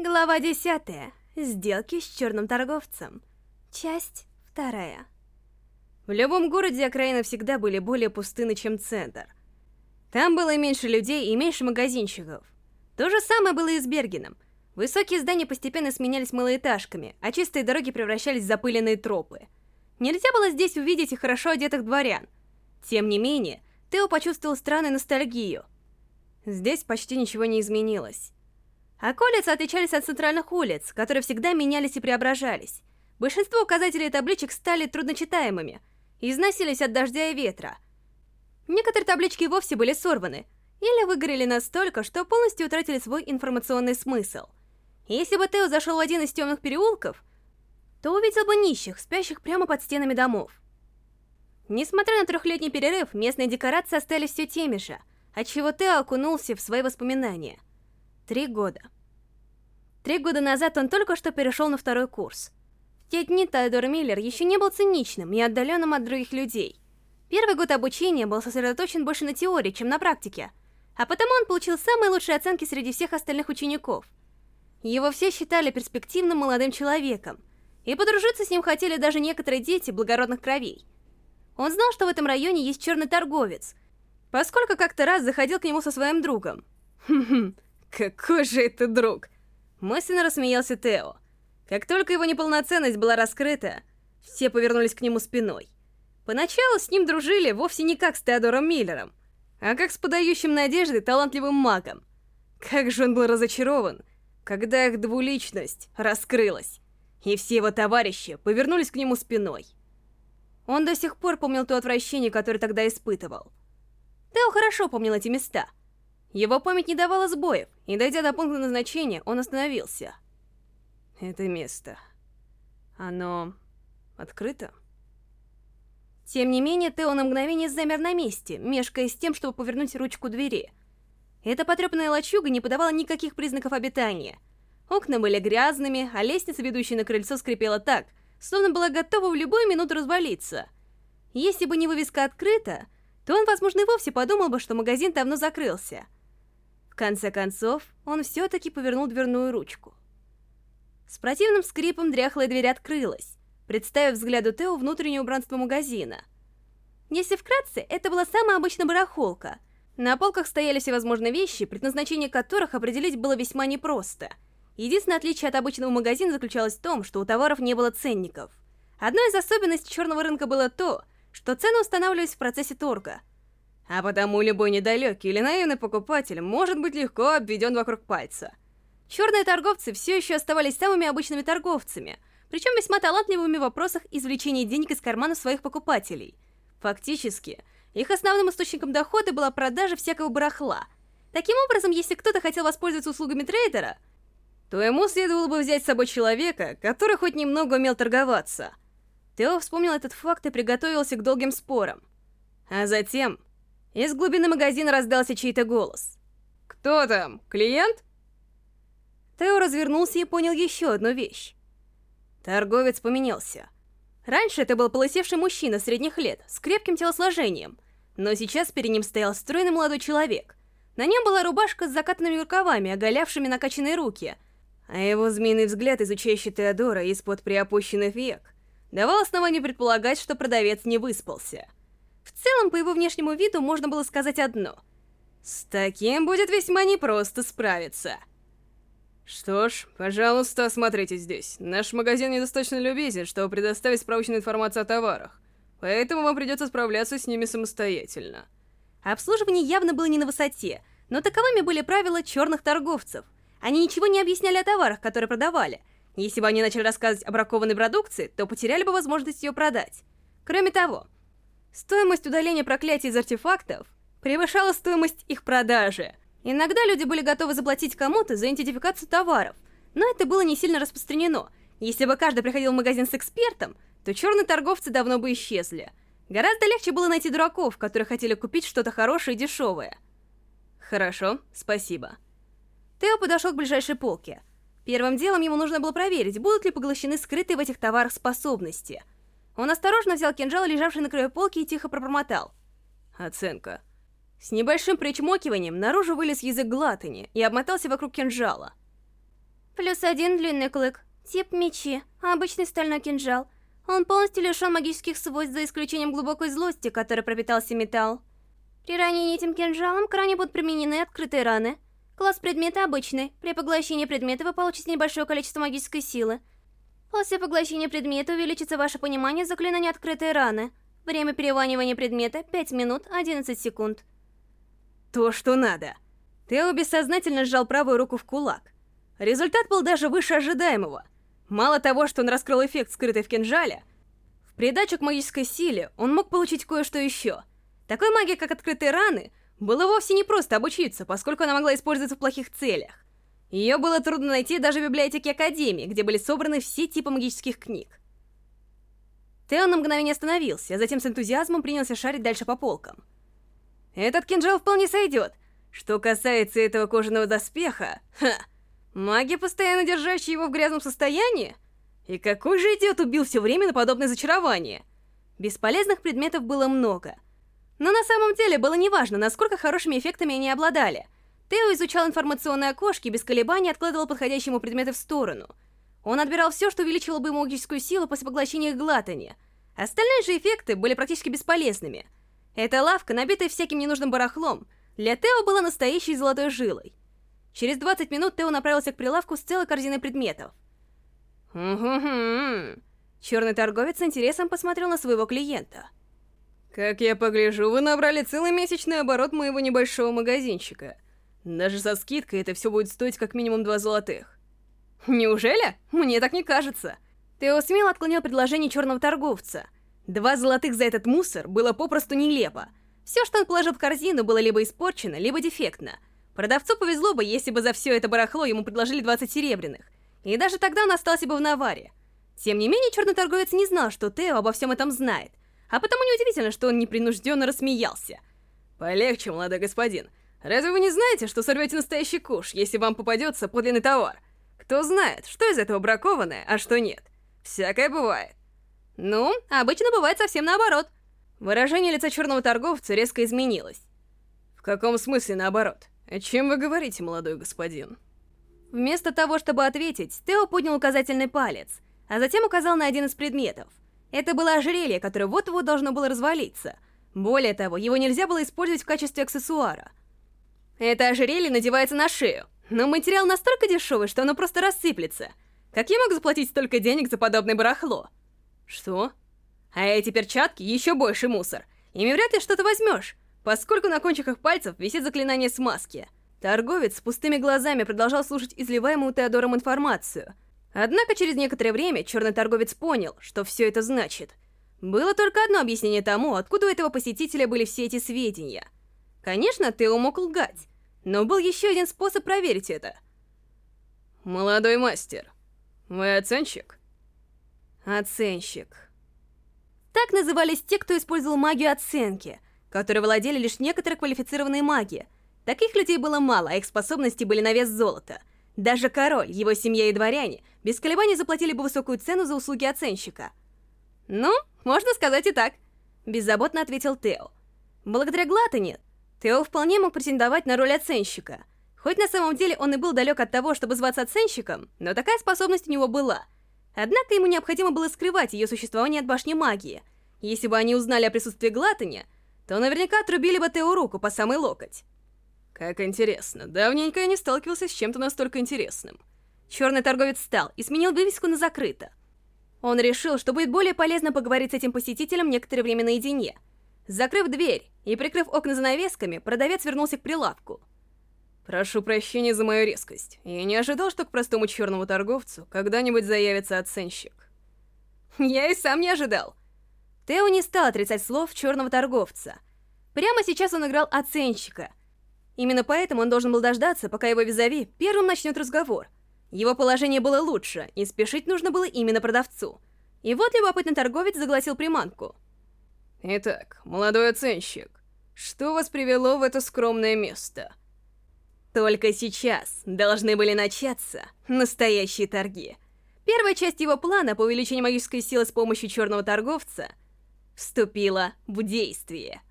Глава 10. Сделки с черным торговцем. Часть вторая. В любом городе окраины всегда были более пустынны, чем центр. Там было меньше людей и меньше магазинчиков. То же самое было и с Бергеном. Высокие здания постепенно сменялись малоэтажками, а чистые дороги превращались в запыленные тропы. Нельзя было здесь увидеть и хорошо одетых дворян. Тем не менее, Тео почувствовал странную ностальгию. Здесь почти ничего не изменилось. Околицы отличались от центральных улиц, которые всегда менялись и преображались. Большинство указателей и табличек стали трудночитаемыми и износились от дождя и ветра. Некоторые таблички вовсе были сорваны или выгорели настолько, что полностью утратили свой информационный смысл. Если бы Тео зашел в один из темных переулков, то увидел бы нищих, спящих прямо под стенами домов. Несмотря на трехлетний перерыв, местные декорации остались все теми же, отчего Тео окунулся в свои воспоминания – Три года. Три года назад он только что перешел на второй курс. В те дни Теодор Миллер еще не был циничным и отдаленным от других людей. Первый год обучения был сосредоточен больше на теории, чем на практике, а потому он получил самые лучшие оценки среди всех остальных учеников. Его все считали перспективным молодым человеком, и подружиться с ним хотели даже некоторые дети благородных кровей. Он знал, что в этом районе есть черный торговец, поскольку как-то раз заходил к нему со своим другом. Хм-хм, какой же это друг? Мысленно рассмеялся Тео. Как только его неполноценность была раскрыта, все повернулись к нему спиной. Поначалу с ним дружили вовсе не как с Теодором Миллером, а как с подающим надежды талантливым магом. Как же он был разочарован, когда их двуличность раскрылась, и все его товарищи повернулись к нему спиной. Он до сих пор помнил то отвращение, которое тогда испытывал. Тео хорошо помнил эти места — его память не давала сбоев, и дойдя до пункта назначения, он остановился. Это место. Оно... открыто? Тем не менее, Тео на мгновение замер на месте, мешкая с тем, чтобы повернуть ручку двери. Эта потрепанная лачуга не подавала никаких признаков обитания. Окна были грязными, а лестница, ведущая на крыльцо, скрипела так, словно была готова в любую минуту развалиться. Если бы не вывеска «Открыто», то он, возможно, и вовсе подумал бы, что магазин давно закрылся конце концов, он все-таки повернул дверную ручку. С противным скрипом дряхлая дверь открылась, представив взгляду Тео внутреннее убранство магазина. Если вкратце, это была самая обычная барахолка. На полках стояли всевозможные вещи, предназначение которых определить было весьма непросто. Единственное отличие от обычного магазина заключалось в том, что у товаров не было ценников. Одной из особенностей черного рынка было то, что цены устанавливались в процессе торга – а потому любой недалекий или наивный покупатель может быть легко обведен вокруг пальца. Черные торговцы все еще оставались самыми обычными торговцами, причем весьма талантливыми в вопросах извлечения денег из кармана своих покупателей. Фактически, их основным источником дохода была продажа всякого барахла. Таким образом, если кто-то хотел воспользоваться услугами трейдера, то ему следовало бы взять с собой человека, который хоть немного умел торговаться. Тео вспомнил этот факт и приготовился к долгим спорам. А затем из глубины магазина раздался чей-то голос. «Кто там? Клиент?» Тео развернулся и понял еще одну вещь. Торговец поменялся. Раньше это был полысевший мужчина средних лет, с крепким телосложением, но сейчас перед ним стоял стройный молодой человек. На нем была рубашка с закатанными рукавами, оголявшими накачанные руки, а его змеиный взгляд, изучающий Теодора из-под приопущенных век, давал основание предполагать, что продавец не выспался. В целом, по его внешнему виду можно было сказать одно. С таким будет весьма непросто справиться. Что ж, пожалуйста, осмотрите здесь. Наш магазин недостаточно любезен, чтобы предоставить справочную информацию о товарах. Поэтому вам придется справляться с ними самостоятельно. Обслуживание явно было не на высоте, но таковыми были правила черных торговцев. Они ничего не объясняли о товарах, которые продавали. Если бы они начали рассказывать о бракованной продукции, то потеряли бы возможность ее продать. Кроме того, Стоимость удаления проклятий из артефактов превышала стоимость их продажи. Иногда люди были готовы заплатить кому-то за идентификацию товаров, но это было не сильно распространено. Если бы каждый приходил в магазин с экспертом, то черные торговцы давно бы исчезли. Гораздо легче было найти дураков, которые хотели купить что-то хорошее и дешевое. Хорошо, спасибо. Тео подошел к ближайшей полке. Первым делом ему нужно было проверить, будут ли поглощены скрытые в этих товарах способности – он осторожно взял кинжал, лежавший на краю полки, и тихо пробормотал. Оценка. С небольшим причмокиванием наружу вылез язык глатани и обмотался вокруг кинжала. Плюс один длинный клык. Тип мечи. Обычный стальной кинжал. Он полностью лишен магических свойств, за исключением глубокой злости, которой пропитался металл. При ранении этим кинжалом к ране будут применены открытые раны. Класс предмета обычный. При поглощении предмета вы получите небольшое количество магической силы. После поглощения предмета увеличится ваше понимание заклинания открытые раны. Время переливания предмета 5 минут 11 секунд. То, что надо. Тео бессознательно сжал правую руку в кулак. Результат был даже выше ожидаемого. Мало того, что он раскрыл эффект, скрытый в кинжале, в придачу к магической силе он мог получить кое-что еще. Такой магии, как открытые раны, было вовсе не просто обучиться, поскольку она могла использоваться в плохих целях. Ее было трудно найти даже в библиотеке Академии, где были собраны все типы магических книг. Тео на мгновение остановился, а затем с энтузиазмом принялся шарить дальше по полкам. Этот кинжал вполне сойдет. Что касается этого кожаного доспеха, ха, маги, постоянно держащие его в грязном состоянии? И какой же идиот убил все время на подобное зачарование? Бесполезных предметов было много. Но на самом деле было неважно, насколько хорошими эффектами они обладали — Тео изучал информационные окошки и без колебаний откладывал подходящие ему предметы в сторону. Он отбирал все, что увеличило бы магическую силу после поглощения глатани. Остальные же эффекты были практически бесполезными. Эта лавка, набитая всяким ненужным барахлом, для Тео была настоящей золотой жилой. Через 20 минут Тео направился к прилавку с целой корзиной предметов. «Угу-ху-ху». Черный торговец с интересом посмотрел на своего клиента. «Как я погляжу, вы набрали целый месячный оборот моего небольшого магазинчика». Даже со скидкой это все будет стоить как минимум два золотых. Неужели? Мне так не кажется. Тео смело отклонил предложение черного торговца. Два золотых за этот мусор было попросту нелепо. Все, что он положил в корзину, было либо испорчено, либо дефектно. Продавцу повезло бы, если бы за все это барахло ему предложили 20 серебряных. И даже тогда он остался бы в наваре. Тем не менее, черный торговец не знал, что Тео обо всем этом знает. А потому неудивительно, что он непринужденно рассмеялся. «Полегче, молодой господин. Разве вы не знаете, что сорвете настоящий куш, если вам попадется подлинный товар? Кто знает, что из этого бракованное, а что нет? Всякое бывает. Ну, обычно бывает совсем наоборот. Выражение лица черного торговца резко изменилось. В каком смысле наоборот? О чем вы говорите, молодой господин? Вместо того, чтобы ответить, Тео поднял указательный палец, а затем указал на один из предметов. Это было ожерелье, которое вот-вот должно было развалиться. Более того, его нельзя было использовать в качестве аксессуара. Это ожерелье надевается на шею, но материал настолько дешевый, что оно просто рассыплется. Как я могу заплатить столько денег за подобное барахло? Что? А эти перчатки еще больше мусор. Ими вряд ли что-то возьмешь, поскольку на кончиках пальцев висит заклинание смазки. Торговец с пустыми глазами продолжал слушать изливаемую Теодором информацию. Однако через некоторое время черный торговец понял, что все это значит. Было только одно объяснение тому, откуда у этого посетителя были все эти сведения. Конечно, Тео мог лгать. Но был еще один способ проверить это. Молодой мастер, вы оценщик? Оценщик. Так назывались те, кто использовал магию оценки, которые владели лишь некоторые квалифицированные маги. Таких людей было мало, а их способности были на вес золота. Даже король, его семья и дворяне без колебаний заплатили бы высокую цену за услуги оценщика. «Ну, можно сказать и так», — беззаботно ответил Тео. Благодаря Глатане Тео вполне мог претендовать на роль оценщика. Хоть на самом деле он и был далек от того, чтобы зваться оценщиком, но такая способность у него была. Однако ему необходимо было скрывать ее существование от башни магии. Если бы они узнали о присутствии Глатани, то наверняка отрубили бы Тео руку по самый локоть. Как интересно, давненько я не сталкивался с чем-то настолько интересным. Черный торговец встал и сменил вывеску на «закрыто». Он решил, что будет более полезно поговорить с этим посетителем некоторое время наедине. Закрыв дверь, и, прикрыв окна занавесками, продавец вернулся к прилавку. «Прошу прощения за мою резкость. Я не ожидал, что к простому черному торговцу когда-нибудь заявится оценщик». «Я и сам не ожидал». Тео не стал отрицать слов черного торговца. Прямо сейчас он играл оценщика. Именно поэтому он должен был дождаться, пока его визави первым начнет разговор. Его положение было лучше, и спешить нужно было именно продавцу. И вот любопытный торговец загласил приманку. «Итак, молодой оценщик, что вас привело в это скромное место? Только сейчас должны были начаться настоящие торги. Первая часть его плана по увеличению магической силы с помощью черного торговца вступила в действие.